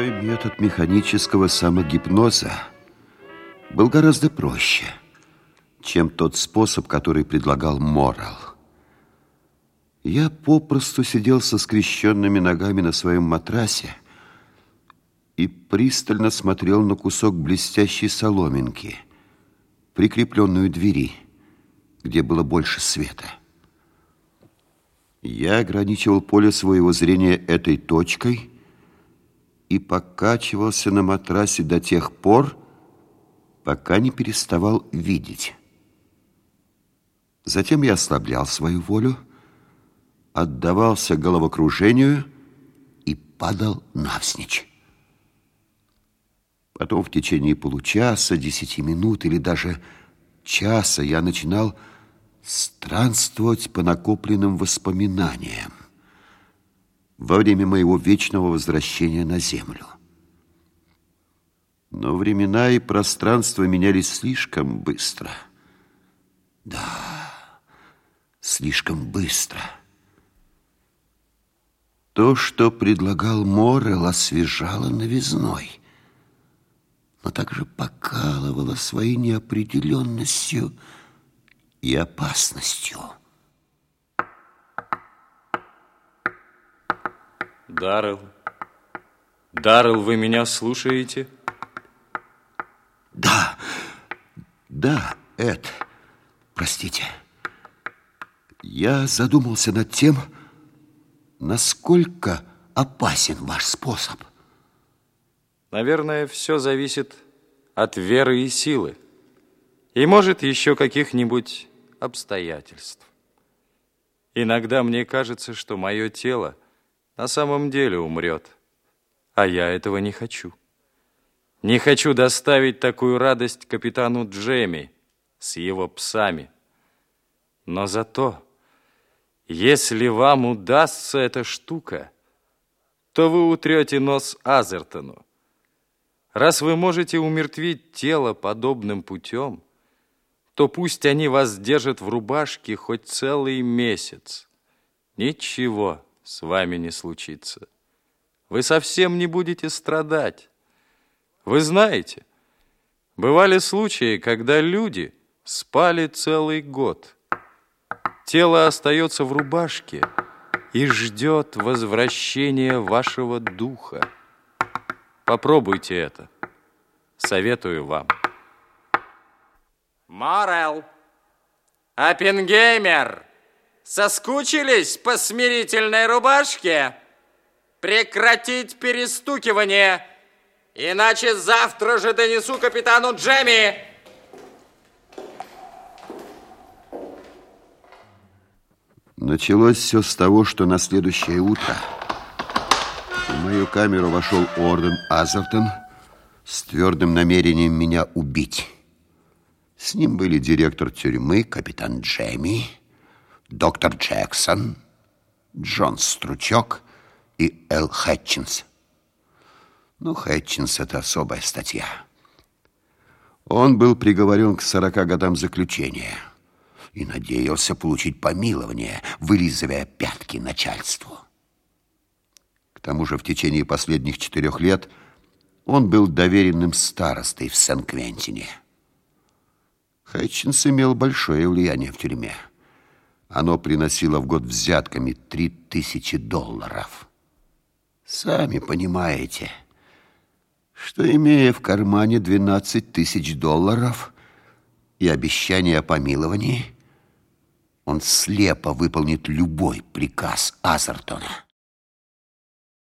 Мой метод механического самогипноза был гораздо проще, чем тот способ, который предлагал Морал. Я попросту сидел со скрещенными ногами на своем матрасе и пристально смотрел на кусок блестящей соломинки, прикрепленную двери, где было больше света. Я ограничивал поле своего зрения этой точкой и покачивался на матрасе до тех пор, пока не переставал видеть. Затем я ослаблял свою волю, отдавался головокружению и падал навсничь. Потом в течение получаса, десяти минут или даже часа я начинал странствовать по накопленным воспоминаниям во время моего вечного возвращения на землю. Но времена и пространство менялись слишком быстро. Да, слишком быстро. То, что предлагал Морел, освежало новизной, но также покалывало своей неопределенностью и опасностью. Даррелл, Даррелл, вы меня слушаете? Да, да, Эд, простите. Я задумался над тем, насколько опасен ваш способ. Наверное, все зависит от веры и силы. И, может, еще каких-нибудь обстоятельств. Иногда мне кажется, что мое тело на самом деле умрет. А я этого не хочу. Не хочу доставить такую радость капитану Джемми с его псами. Но зато, если вам удастся эта штука, то вы утрете нос Азертону. Раз вы можете умертвить тело подобным путем, то пусть они вас держат в рубашке хоть целый месяц. Ничего с вами не случится. Вы совсем не будете страдать. Вы знаете, бывали случаи, когда люди спали целый год. Тело остается в рубашке и ждет возвращения вашего духа. Попробуйте это. Советую вам. Морел, Оппенгеймер, соскучились по смирительной рубашке? Прекратить перестукивание, иначе завтра же донесу капитану Джемми. Началось все с того, что на следующее утро в мою камеру вошел Орден Азертон с твердым намерением меня убить. С ним были директор тюрьмы, капитан Джемми, доктор Джексон, Джон Стручок и Эл Хэтчинс. Ну, Хэтчинс – это особая статья. Он был приговорен к 40 годам заключения и надеялся получить помилование, вылизывая пятки начальству. К тому же в течение последних четырех лет он был доверенным старостой в Сен-Квентине. Хэтчинс имел большое влияние в тюрьме. Оно приносило в год взятками три тысячи долларов. Сами понимаете, что, имея в кармане 12 тысяч долларов и обещание о помиловании, он слепо выполнит любой приказ Азертона.